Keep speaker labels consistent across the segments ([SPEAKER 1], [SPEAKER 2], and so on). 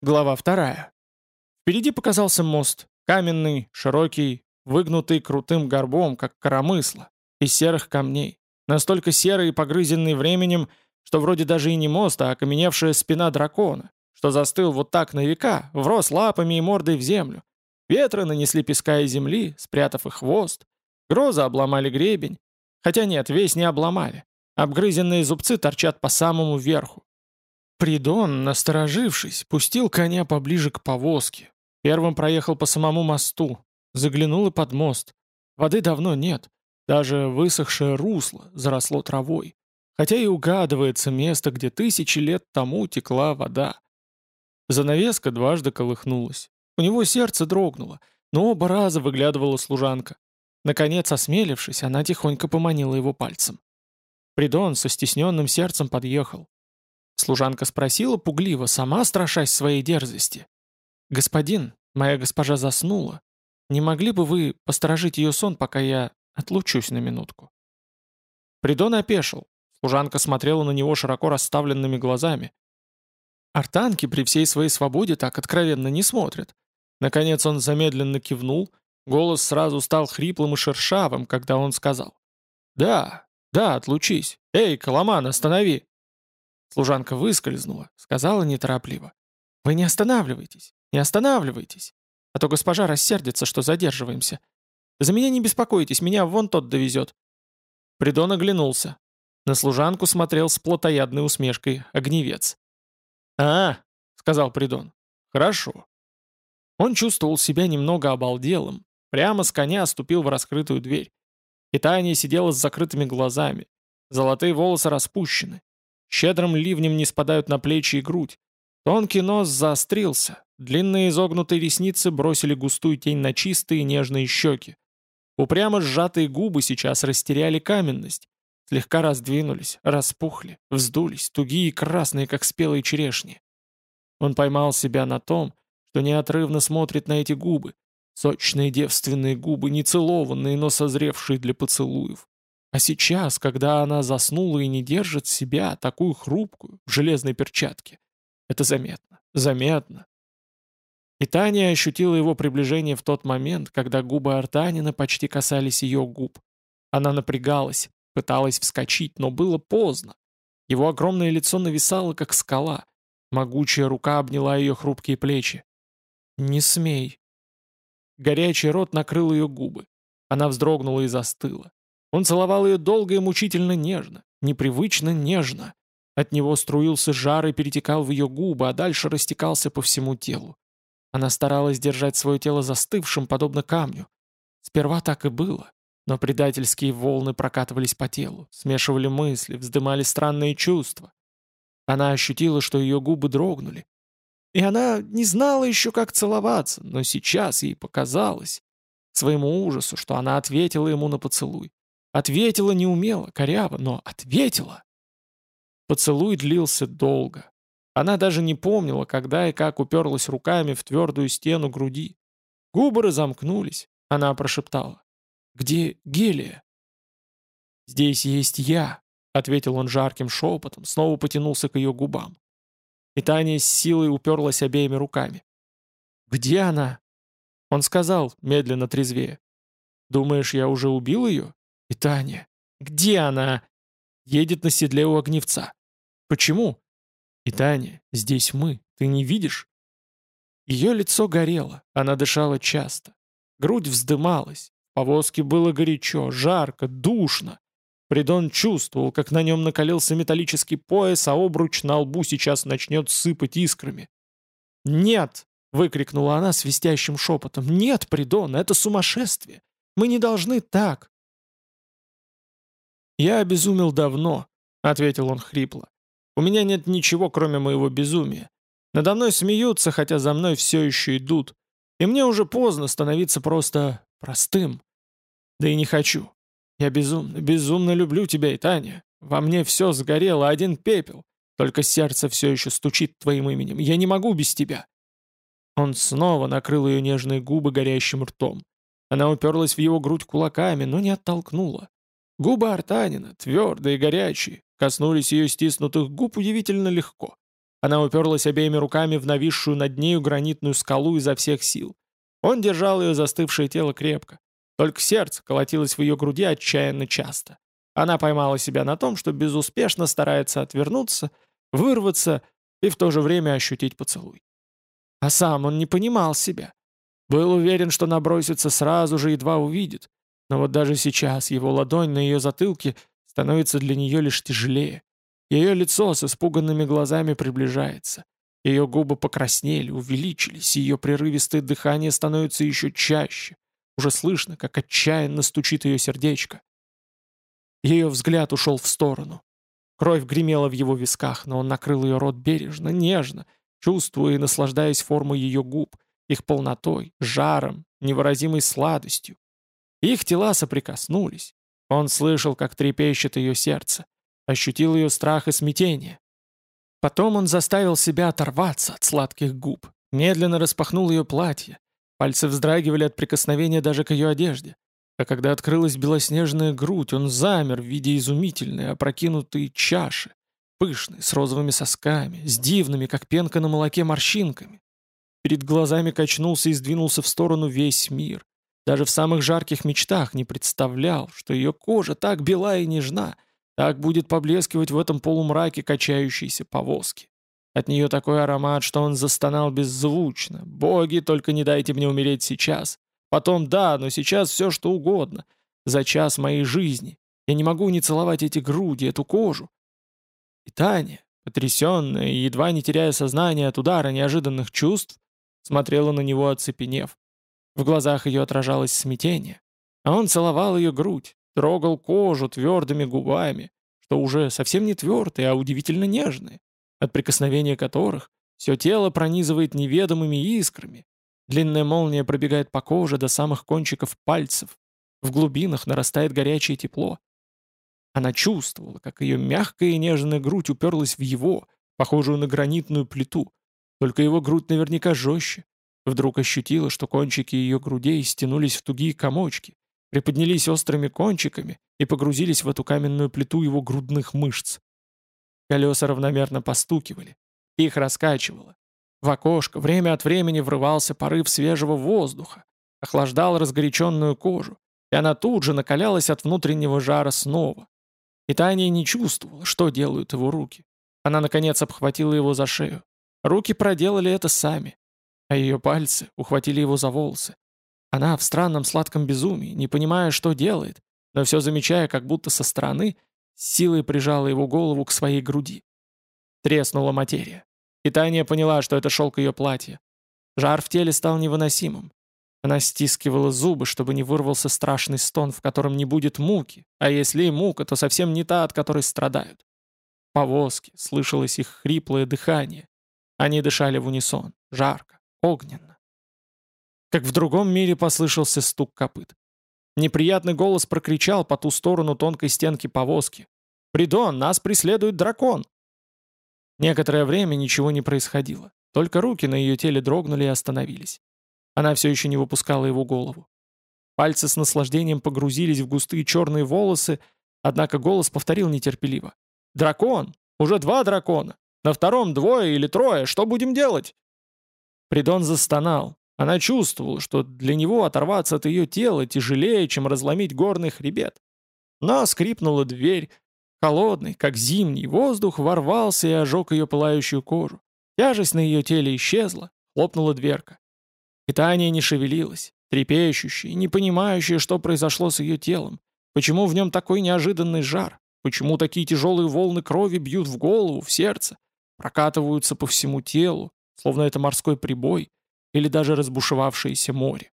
[SPEAKER 1] Глава вторая. Впереди показался мост, каменный, широкий, выгнутый крутым горбом, как коромысло, из серых камней, настолько серый и погрызенный временем, что вроде даже и не мост, а окаменевшая спина дракона, что застыл вот так на века, врос лапами и мордой в землю. Ветры нанесли песка и земли, спрятав их хвост. Грозы обломали гребень. Хотя нет, весь не обломали. Обгрызенные зубцы торчат по самому верху. Придон, насторожившись, пустил коня поближе к повозке. Первым проехал по самому мосту, заглянул и под мост. Воды давно нет, даже высохшее русло заросло травой, хотя и угадывается место, где тысячи лет тому текла вода. Занавеска дважды колыхнулась. У него сердце дрогнуло, но оба раза выглядывала служанка. Наконец, осмелившись, она тихонько поманила его пальцем. Придон со стесненным сердцем подъехал. Служанка спросила пугливо, сама страшась своей дерзости. «Господин, моя госпожа заснула. Не могли бы вы посторожить ее сон, пока я отлучусь на минутку?» Придон опешил. Служанка смотрела на него широко расставленными глазами. Артанки при всей своей свободе так откровенно не смотрят. Наконец он замедленно кивнул, голос сразу стал хриплым и шершавым, когда он сказал. «Да, да, отлучись. Эй, Коломан, останови!» Служанка выскользнула, сказала неторопливо. «Вы не останавливайтесь, не останавливайтесь, а то госпожа рассердится, что задерживаемся. За меня не беспокойтесь, меня вон тот довезет». Придон оглянулся. На служанку смотрел с плотоядной усмешкой огневец. «А, — сказал Придон, — хорошо». Он чувствовал себя немного обалделым, прямо с коня ступил в раскрытую дверь. Питание сидела с закрытыми глазами, золотые волосы распущены, Щедрым ливнем не спадают на плечи и грудь. Тонкий нос заострился, длинные изогнутые ресницы бросили густую тень на чистые нежные щеки. Упрямо сжатые губы сейчас растеряли каменность, слегка раздвинулись, распухли, вздулись, тугие и красные, как спелые черешни. Он поймал себя на том, что неотрывно смотрит на эти губы, сочные девственные губы, нецелованные, но созревшие для поцелуев. А сейчас, когда она заснула и не держит себя, такую хрупкую, в железной перчатке, это заметно, заметно. И Таня ощутила его приближение в тот момент, когда губы Артанина почти касались ее губ. Она напрягалась, пыталась вскочить, но было поздно. Его огромное лицо нависало, как скала. Могучая рука обняла ее хрупкие плечи. «Не смей». Горячий рот накрыл ее губы. Она вздрогнула и застыла. Он целовал ее долго и мучительно нежно, непривычно нежно. От него струился жар и перетекал в ее губы, а дальше растекался по всему телу. Она старалась держать свое тело застывшим, подобно камню. Сперва так и было, но предательские волны прокатывались по телу, смешивали мысли, вздымали странные чувства. Она ощутила, что ее губы дрогнули. И она не знала еще, как целоваться, но сейчас ей показалось, своему ужасу, что она ответила ему на поцелуй. Ответила неумело, коряво, но ответила. Поцелуй длился долго. Она даже не помнила, когда и как уперлась руками в твердую стену груди. Губы разомкнулись. Она прошептала. «Где Гелия?» «Здесь есть я», — ответил он жарким шепотом, снова потянулся к ее губам. И Таня с силой уперлась обеими руками. «Где она?» Он сказал, медленно трезвее. «Думаешь, я уже убил ее?» И Таня. Где она? Едет на седле у огневца. Почему? И Таня, здесь мы. Ты не видишь? Ее лицо горело, она дышала часто. Грудь вздымалась. В повозке было горячо, жарко, душно. Придон чувствовал, как на нем накалился металлический пояс, а обруч на лбу сейчас начнет сыпать искрами. «Нет!» — выкрикнула она свистящим шепотом. «Нет, Придон, это сумасшествие! Мы не должны так!» «Я обезумел давно», — ответил он хрипло. «У меня нет ничего, кроме моего безумия. Надо мной смеются, хотя за мной все еще идут. И мне уже поздно становиться просто простым. Да и не хочу. Я безумно, безумно люблю тебя и Таня. Во мне все сгорело, один пепел. Только сердце все еще стучит твоим именем. Я не могу без тебя». Он снова накрыл ее нежные губы горящим ртом. Она уперлась в его грудь кулаками, но не оттолкнула. Губы Артанина, твердые и горячие, коснулись ее стиснутых губ удивительно легко. Она уперлась обеими руками в нависшую над нею гранитную скалу изо всех сил. Он держал ее застывшее тело крепко. Только сердце колотилось в ее груди отчаянно часто. Она поймала себя на том, что безуспешно старается отвернуться, вырваться и в то же время ощутить поцелуй. А сам он не понимал себя. Был уверен, что набросится сразу же, едва увидит. Но вот даже сейчас его ладонь на ее затылке становится для нее лишь тяжелее. Ее лицо с испуганными глазами приближается. Ее губы покраснели, увеличились, ее прерывистое дыхание становится еще чаще. Уже слышно, как отчаянно стучит ее сердечко. Ее взгляд ушел в сторону. Кровь гремела в его висках, но он накрыл ее рот бережно, нежно, чувствуя и наслаждаясь формой ее губ, их полнотой, жаром, невыразимой сладостью. Их тела соприкоснулись. Он слышал, как трепещет ее сердце, ощутил ее страх и смятение. Потом он заставил себя оторваться от сладких губ, медленно распахнул ее платье. Пальцы вздрагивали от прикосновения даже к ее одежде. А когда открылась белоснежная грудь, он замер в виде изумительной, опрокинутой чаши, пышной, с розовыми сосками, с дивными, как пенка на молоке, морщинками. Перед глазами качнулся и сдвинулся в сторону весь мир. Даже в самых жарких мечтах не представлял, что ее кожа так бела и нежна, так будет поблескивать в этом полумраке качающейся повозки. От нее такой аромат, что он застонал беззвучно. «Боги, только не дайте мне умереть сейчас. Потом да, но сейчас все что угодно. За час моей жизни. Я не могу не целовать эти груди, эту кожу». И Таня, потрясенная и едва не теряя сознание от удара неожиданных чувств, смотрела на него оцепенев. В глазах ее отражалось смятение. А он целовал ее грудь, трогал кожу твердыми губами, что уже совсем не твердые, а удивительно нежные, от прикосновения которых все тело пронизывает неведомыми искрами. Длинная молния пробегает по коже до самых кончиков пальцев. В глубинах нарастает горячее тепло. Она чувствовала, как ее мягкая и нежная грудь уперлась в его, похожую на гранитную плиту. Только его грудь наверняка жестче. Вдруг ощутила, что кончики ее грудей стянулись в тугие комочки, приподнялись острыми кончиками и погрузились в эту каменную плиту его грудных мышц. Колеса равномерно постукивали, их раскачивало. В окошко время от времени врывался порыв свежего воздуха, охлаждал разгоряченную кожу, и она тут же накалялась от внутреннего жара снова. И Таня не чувствовала, что делают его руки. Она, наконец, обхватила его за шею. Руки проделали это сами, а ее пальцы ухватили его за волосы, она в странном сладком безумии, не понимая, что делает, но все замечая, как будто со стороны, силой прижала его голову к своей груди. Треснула материя. И Таня поняла, что это шелк ее платья. Жар в теле стал невыносимым. Она стискивала зубы, чтобы не вырвался страшный стон, в котором не будет муки, а если и мука, то совсем не та, от которой страдают. В повозке слышалось их хриплое дыхание. Они дышали в унисон, жарко, огненно как в другом мире послышался стук копыт. Неприятный голос прокричал по ту сторону тонкой стенки повозки. «Придон, нас преследует дракон!» Некоторое время ничего не происходило. Только руки на ее теле дрогнули и остановились. Она все еще не выпускала его голову. Пальцы с наслаждением погрузились в густые черные волосы, однако голос повторил нетерпеливо. «Дракон! Уже два дракона! На втором двое или трое! Что будем делать?» Придон застонал, она чувствовала, что для него оторваться от ее тела тяжелее, чем разломить горный хребет. Но скрипнула дверь. Холодный, как зимний, воздух ворвался и ожег ее пылающую кожу. Тяжесть на ее теле исчезла, хлопнула дверка. И Таня не шевелилась, трепещущая, не понимающая, что произошло с ее телом. Почему в нем такой неожиданный жар? Почему такие тяжелые волны крови бьют в голову, в сердце, прокатываются по всему телу, словно это морской прибой, или даже разбушевавшееся море.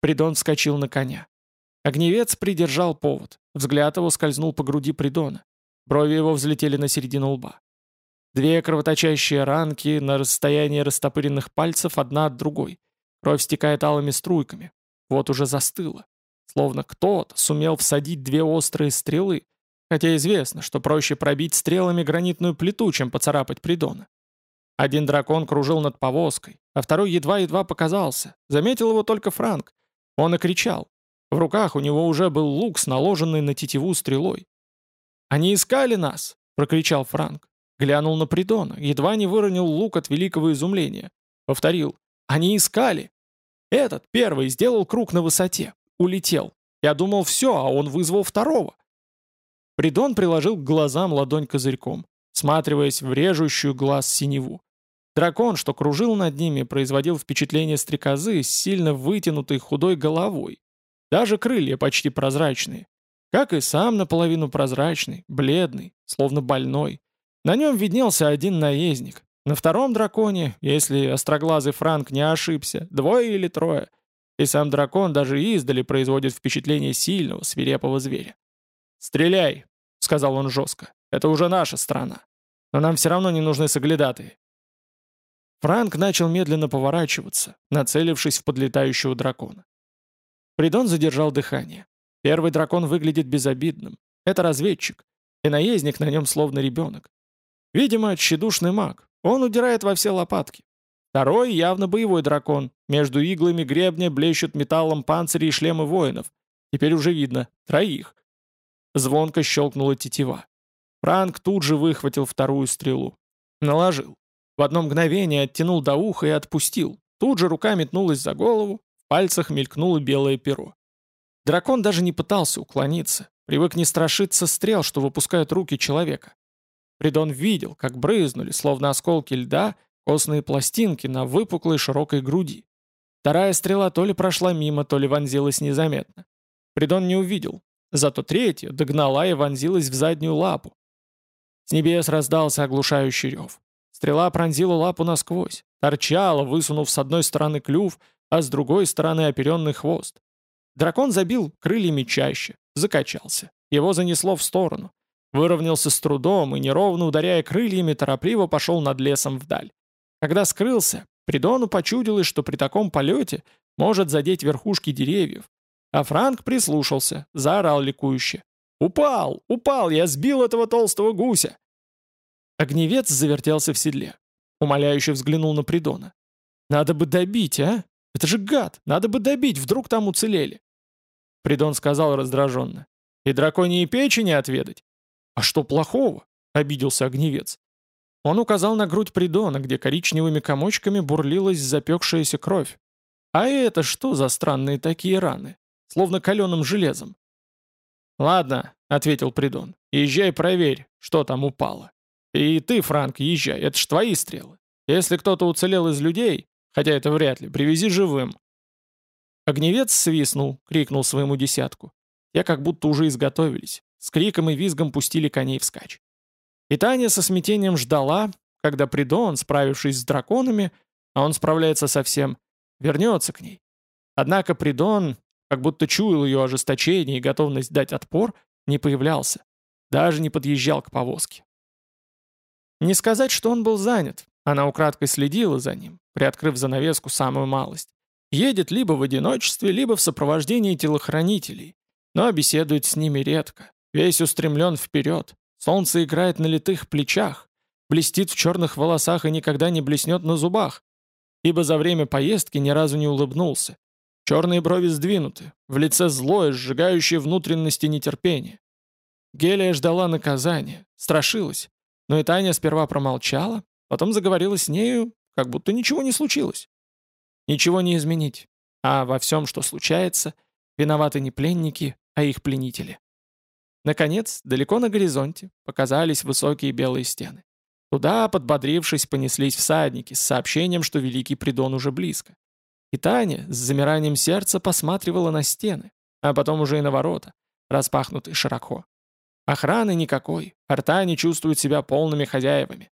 [SPEAKER 1] Придон вскочил на коня. Огневец придержал повод. Взгляд его скользнул по груди Придона. Брови его взлетели на середину лба. Две кровоточащие ранки на расстоянии растопыренных пальцев одна от другой. Кровь стекает алыми струйками. Вот уже застыла. Словно кто-то сумел всадить две острые стрелы, хотя известно, что проще пробить стрелами гранитную плиту, чем поцарапать Придона. Один дракон кружил над повозкой, а второй едва-едва показался. Заметил его только Франк. Он и кричал. В руках у него уже был лук с наложенной на тетиву стрелой. «Они искали нас!» — прокричал Франк. Глянул на Придона, едва не выронил лук от великого изумления. Повторил. Они искали. Этот, первый, сделал круг на высоте. Улетел. Я думал, все, а он вызвал второго. Придон приложил к глазам ладонь козырьком, сматриваясь в режущую глаз синеву. Дракон, что кружил над ними, производил впечатление стрекозы с сильно вытянутой худой головой. Даже крылья почти прозрачные. Как и сам наполовину прозрачный, бледный, словно больной. На нем виднелся один наездник. На втором драконе, если остроглазый Франк не ошибся, двое или трое. И сам дракон даже издали производит впечатление сильного, свирепого зверя. «Стреляй!» — сказал он жестко. «Это уже наша страна. Но нам все равно не нужны соглядатые». Франк начал медленно поворачиваться, нацелившись в подлетающего дракона. Придон задержал дыхание. Первый дракон выглядит безобидным. Это разведчик, и наездник на нем словно ребенок. Видимо, тщедушный маг. Он удирает во все лопатки. Второй явно боевой дракон. Между иглами гребня блещут металлом панцири и шлемы воинов. Теперь уже видно. Троих. Звонко щелкнула тетива. Франк тут же выхватил вторую стрелу. Наложил. В одно мгновение оттянул до уха и отпустил. Тут же рука метнулась за голову, в пальцах мелькнуло белое перо. Дракон даже не пытался уклониться, привык не страшиться стрел, что выпускают руки человека. Придон видел, как брызнули, словно осколки льда, костные пластинки на выпуклой широкой груди. Вторая стрела то ли прошла мимо, то ли вонзилась незаметно. Придон не увидел, зато третья догнала и вонзилась в заднюю лапу. С небес раздался оглушающий рев. Стрела пронзила лапу насквозь, торчала, высунув с одной стороны клюв, а с другой стороны оперенный хвост. Дракон забил крыльями чаще, закачался. Его занесло в сторону. Выровнялся с трудом и, неровно ударяя крыльями, торопливо пошел над лесом вдаль. Когда скрылся, Придону почудилось, что при таком полете может задеть верхушки деревьев. А Франк прислушался, заорал ликующе. «Упал! Упал! Я сбил этого толстого гуся!» Огневец завертелся в седле. Умоляюще взглянул на Придона. «Надо бы добить, а? Это же гад! Надо бы добить, вдруг там уцелели!» Придон сказал раздраженно. «И драконьи печени отведать?» «А что плохого?» — обиделся огневец. Он указал на грудь Придона, где коричневыми комочками бурлилась запекшаяся кровь. А это что за странные такие раны? Словно каленым железом. «Ладно», — ответил Придон, — «езжай проверь, что там упало. И ты, Франк, езжай, это ж твои стрелы. Если кто-то уцелел из людей, хотя это вряд ли, привези живым». Огневец свистнул, крикнул своему десятку. Те как будто уже изготовились. С криком и визгом пустили коней вскачь. И Таня со смятением ждала, когда Придон, справившись с драконами, а он справляется со всем, вернется к ней. Однако Придон, как будто чуял ее ожесточение и готовность дать отпор, не появлялся, даже не подъезжал к повозке. Не сказать, что он был занят, она украдкой следила за ним, приоткрыв занавеску самую малость. Едет либо в одиночестве, либо в сопровождении телохранителей, но беседует с ними редко, весь устремлен вперед, Солнце играет на литых плечах, блестит в черных волосах и никогда не блеснет на зубах, ибо за время поездки ни разу не улыбнулся. Черные брови сдвинуты, в лице злое, сжигающее внутренности нетерпение. Гелия ждала наказания, страшилась, но и Таня сперва промолчала, потом заговорила с нею, как будто ничего не случилось. Ничего не изменить, а во всем, что случается, виноваты не пленники, а их пленители. Наконец, далеко на горизонте, показались высокие белые стены. Туда, подбодрившись, понеслись всадники с сообщением, что Великий Придон уже близко. И Таня с замиранием сердца посматривала на стены, а потом уже и на ворота, распахнутые широко. Охраны никакой, артане чувствуют себя полными хозяевами.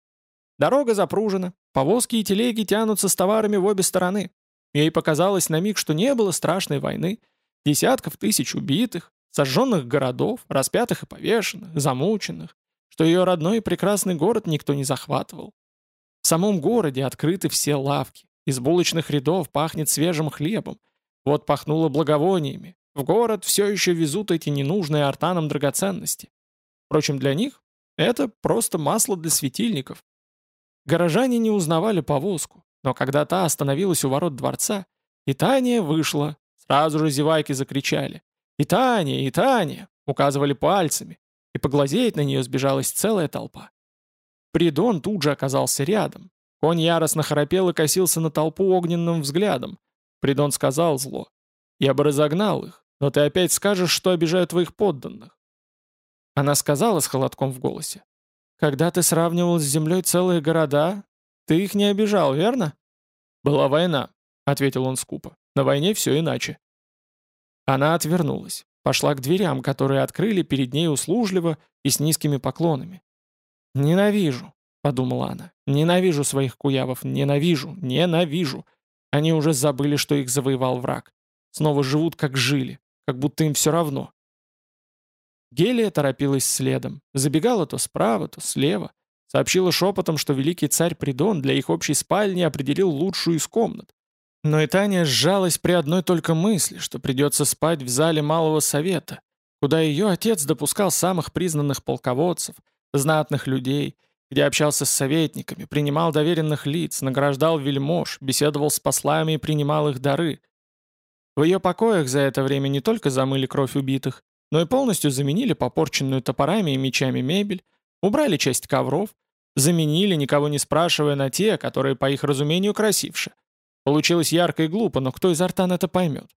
[SPEAKER 1] Дорога запружена, повозки и телеги тянутся с товарами в обе стороны. Ей показалось на миг, что не было страшной войны, десятков тысяч убитых, сожженных городов, распятых и повешенных, замученных, что ее родной и прекрасный город никто не захватывал. В самом городе открыты все лавки, из булочных рядов пахнет свежим хлебом, вот пахнуло благовониями, в город все еще везут эти ненужные артанам драгоценности. Впрочем, для них это просто масло для светильников. Горожане не узнавали повозку, но когда та остановилась у ворот дворца, и Таня вышла, сразу же зевайки закричали. «И Таня, и Таня!» указывали пальцами, и поглазеть на нее сбежалась целая толпа. Придон тут же оказался рядом. Конь яростно храпел и косился на толпу огненным взглядом. Придон сказал зло. «Я бы разогнал их, но ты опять скажешь, что обижаю твоих подданных». Она сказала с холодком в голосе. «Когда ты сравнивал с землей целые города, ты их не обижал, верно?» «Была война», — ответил он скупо. «На войне все иначе». Она отвернулась, пошла к дверям, которые открыли перед ней услужливо и с низкими поклонами. «Ненавижу», — подумала она, — «ненавижу своих куявов, ненавижу, ненавижу. Они уже забыли, что их завоевал враг. Снова живут, как жили, как будто им все равно». Гелия торопилась следом, забегала то справа, то слева, сообщила шепотом, что великий царь Придон для их общей спальни определил лучшую из комнат. Но и Таня сжалась при одной только мысли, что придется спать в зале Малого Совета, куда ее отец допускал самых признанных полководцев, знатных людей, где общался с советниками, принимал доверенных лиц, награждал вельмож, беседовал с послами и принимал их дары. В ее покоях за это время не только замыли кровь убитых, но и полностью заменили попорченную топорами и мечами мебель, убрали часть ковров, заменили, никого не спрашивая, на те, которые, по их разумению, красивше. Получилось ярко и глупо, но кто из артан это поймет?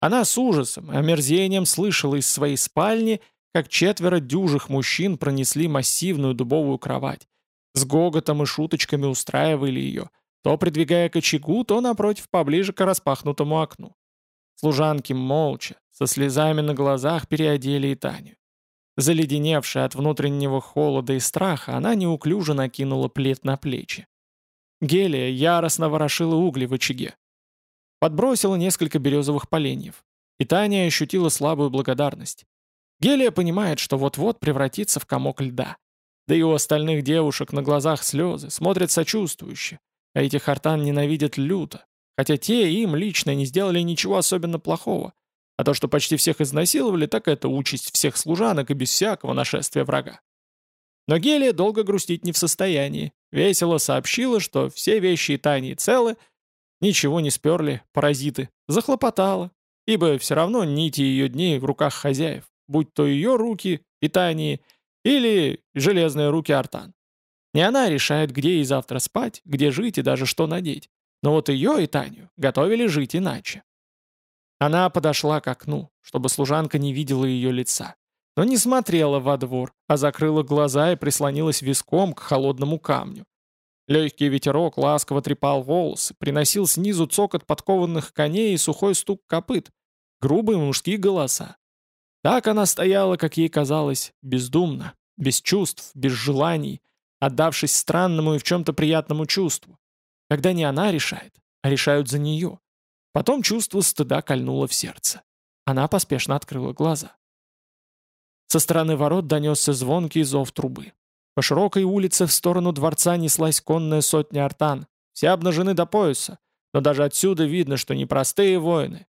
[SPEAKER 1] Она с ужасом и омерзением слышала из своей спальни, как четверо дюжих мужчин пронесли массивную дубовую кровать. С гоготом и шуточками устраивали ее, то придвигая к очагу, то, напротив, поближе к распахнутому окну. Служанки молча, со слезами на глазах переодели и Таню. Заледеневшая от внутреннего холода и страха, она неуклюже накинула плед на плечи. Гелия яростно ворошила угли в очаге. Подбросила несколько березовых поленьев. И Таня ощутила слабую благодарность. Гелия понимает, что вот-вот превратится в комок льда. Да и у остальных девушек на глазах слезы, смотрят сочувствующе. А этих артан ненавидят люто, хотя те им лично не сделали ничего особенно плохого. А то, что почти всех изнасиловали, так это участь всех служанок и без всякого нашествия врага. Но Гелия долго грустить не в состоянии. Весело сообщила, что все вещи и Тани целы, ничего не сперли, паразиты. Захлопотала, ибо все равно нити ее дней в руках хозяев будь то ее руки, питание, или железные руки Артан. Не она решает, где ей завтра спать, где жить и даже что надеть. Но вот ее и Таню готовили жить иначе. Она подошла к окну, чтобы служанка не видела ее лица, но не смотрела во двор, а закрыла глаза и прислонилась виском к холодному камню. Легкий ветерок ласково трепал волосы, приносил снизу цокот подкованных коней и сухой стук копыт, грубые мужские голоса. Так она стояла, как ей казалось, бездумно, без чувств, без желаний, отдавшись странному и в чем-то приятному чувству. Когда не она решает, а решают за нее. Потом чувство стыда кольнуло в сердце. Она поспешно открыла глаза. Со стороны ворот донесся звонкий зов трубы. По широкой улице в сторону дворца неслась конная сотня артан. Все обнажены до пояса, но даже отсюда видно, что непростые воины,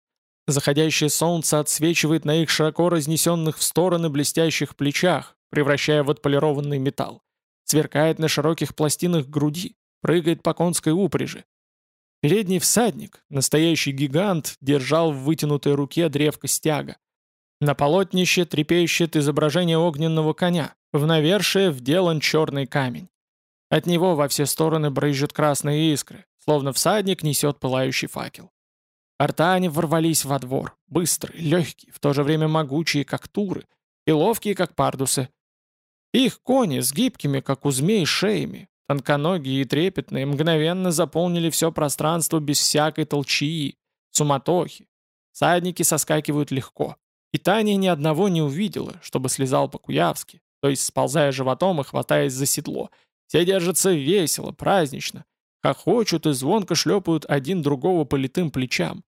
[SPEAKER 1] Заходящее солнце отсвечивает на их широко разнесенных в стороны блестящих плечах, превращая в отполированный металл. Сверкает на широких пластинах груди, прыгает по конской упряжи. Передний всадник, настоящий гигант, держал в вытянутой руке древко стяга. На полотнище трепещет изображение огненного коня, в навершие вделан черный камень. От него во все стороны брызжут красные искры, словно всадник несет пылающий факел. Артане ворвались во двор, быстрые, легкие, в то же время могучие, как туры, и ловкие, как пардусы. Их кони с гибкими, как у змей, шеями, тонконогие и трепетные, мгновенно заполнили все пространство без всякой толчии, суматохи. Садники соскакивают легко. И Таня ни одного не увидела, чтобы слезал по-куявски, то есть сползая животом и хватаясь за седло. Все держатся весело, празднично, хохочут и звонко шлепают один другого по литым плечам.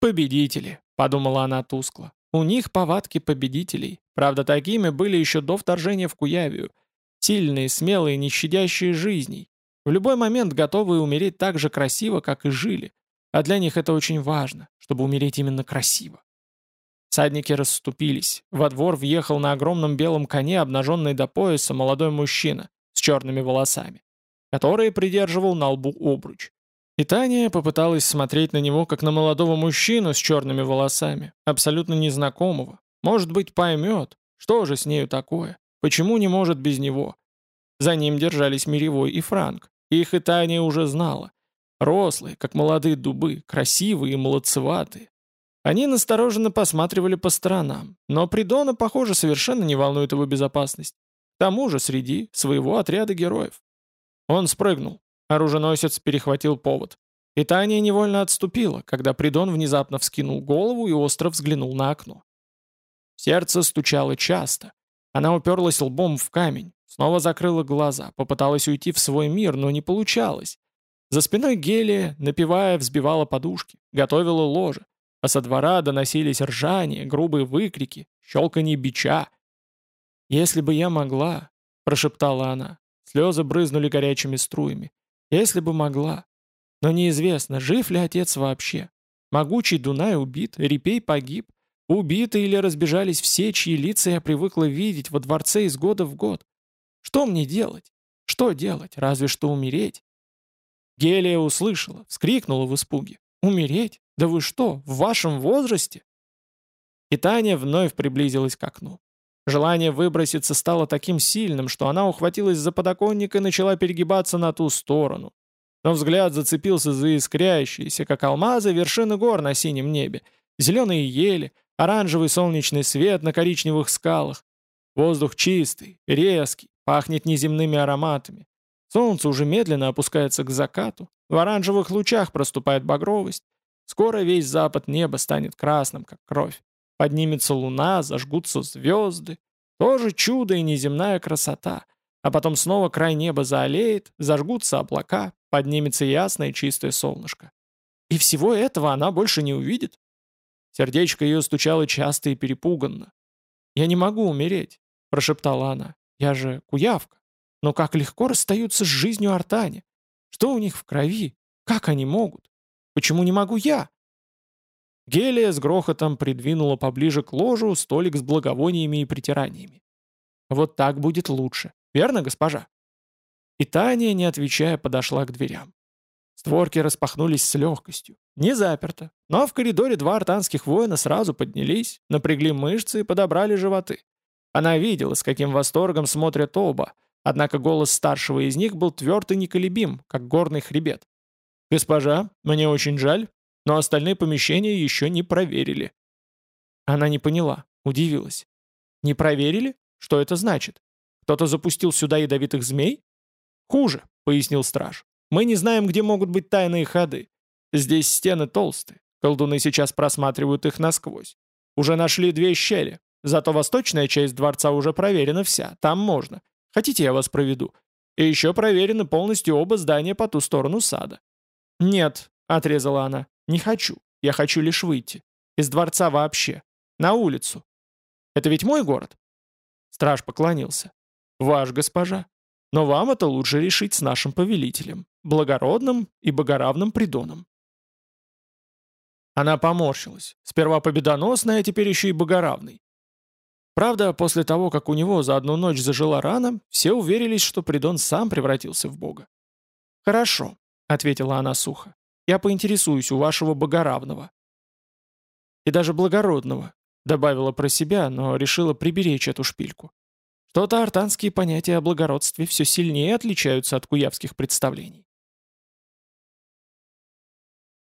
[SPEAKER 1] «Победители», — подумала она тускло. «У них повадки победителей. Правда, такими были еще до вторжения в Куявию. Сильные, смелые, не щадящие жизней. В любой момент готовые умереть так же красиво, как и жили. А для них это очень важно, чтобы умереть именно красиво. Садники расступились. Во двор въехал на огромном белом коне, обнаженный до пояса, молодой мужчина с черными волосами, который придерживал на лбу обруч. И Таня попыталась смотреть на него, как на молодого мужчину с черными волосами, абсолютно незнакомого. Может быть, поймет, что же с нею такое, почему не может без него. За ним держались Миревой и Франк. Их и Таня уже знала. Рослые, как молодые дубы, красивые и молодцеватые. Они настороженно посматривали по сторонам, но Придона, похоже, совершенно не волнует его безопасность. К тому же среди своего отряда героев. Он спрыгнул. Оруженосец перехватил повод. И Таня невольно отступила, когда Придон внезапно вскинул голову и остро взглянул на окно. Сердце стучало часто. Она уперлась лбом в камень, снова закрыла глаза, попыталась уйти в свой мир, но не получалось. За спиной Гелия, напевая, взбивала подушки, готовила ложе, а со двора доносились ржания, грубые выкрики, щелканье бича. «Если бы я могла», — прошептала она, слезы брызнули горячими струями, «если бы могла». Но неизвестно, жив ли отец вообще. Могучий Дунай убит, Репей погиб, убиты или разбежались все, чьи лица я привыкла видеть во дворце из года в год. Что мне делать? Что делать? Разве что умереть. Гелия услышала, вскрикнула в испуге. «Умереть? Да вы что, в вашем возрасте?» И Таня вновь приблизилась к окну. Желание выброситься стало таким сильным, что она ухватилась за подоконник и начала перегибаться на ту сторону. Но взгляд зацепился за искрящиеся, как алмазы, вершины гор на синем небе, зеленые ели, оранжевый солнечный свет на коричневых скалах. Воздух чистый, резкий, пахнет неземными ароматами. Солнце уже медленно опускается к закату, в оранжевых лучах проступает багровость. Скоро весь запад неба станет красным, как кровь. Поднимется луна, зажгутся звезды. Тоже чудо и неземная красота. А потом снова край неба заолеет, зажгутся облака, поднимется ясное чистое солнышко. И всего этого она больше не увидит. Сердечко ее стучало часто и перепуганно. «Я не могу умереть», — прошептала она. «Я же куявка. Но как легко расстаются с жизнью Артани. Что у них в крови? Как они могут? Почему не могу я? Гелия с грохотом придвинула поближе к ложу столик с благовониями и притираниями. Вот так будет лучше. Верно, госпожа? И Таня, не отвечая, подошла к дверям. Створки распахнулись с легкостью. Не заперто, но в коридоре два артанских воина сразу поднялись, напрягли мышцы и подобрали животы. Она видела, с каким восторгом смотрят оба, Однако голос старшего из них был тверд и неколебим, как горный хребет. «Госпожа, мне очень жаль, но остальные помещения еще не проверили». Она не поняла, удивилась. «Не проверили? Что это значит? Кто-то запустил сюда ядовитых змей?» «Хуже», — пояснил страж. «Мы не знаем, где могут быть тайные ходы. Здесь стены толстые, колдуны сейчас просматривают их насквозь. Уже нашли две щели, зато восточная часть дворца уже проверена вся, там можно. Хотите, я вас проведу? И еще проверены полностью оба здания по ту сторону сада». «Нет», — отрезала она, — «не хочу. Я хочу лишь выйти. Из дворца вообще. На улицу. Это ведь мой город?» Страж поклонился. «Ваш, госпожа. Но вам это лучше решить с нашим повелителем, благородным и богоравным придоном». Она поморщилась. Сперва победоносная, а теперь еще и богоравный. Правда, после того, как у него за одну ночь зажила рана, все уверились, что Придон сам превратился в бога. «Хорошо», — ответила она сухо. «Я поинтересуюсь у вашего богоравного». «И даже благородного», — добавила про себя, но решила приберечь эту шпильку. Что-то артанские понятия о благородстве все сильнее отличаются от куявских представлений.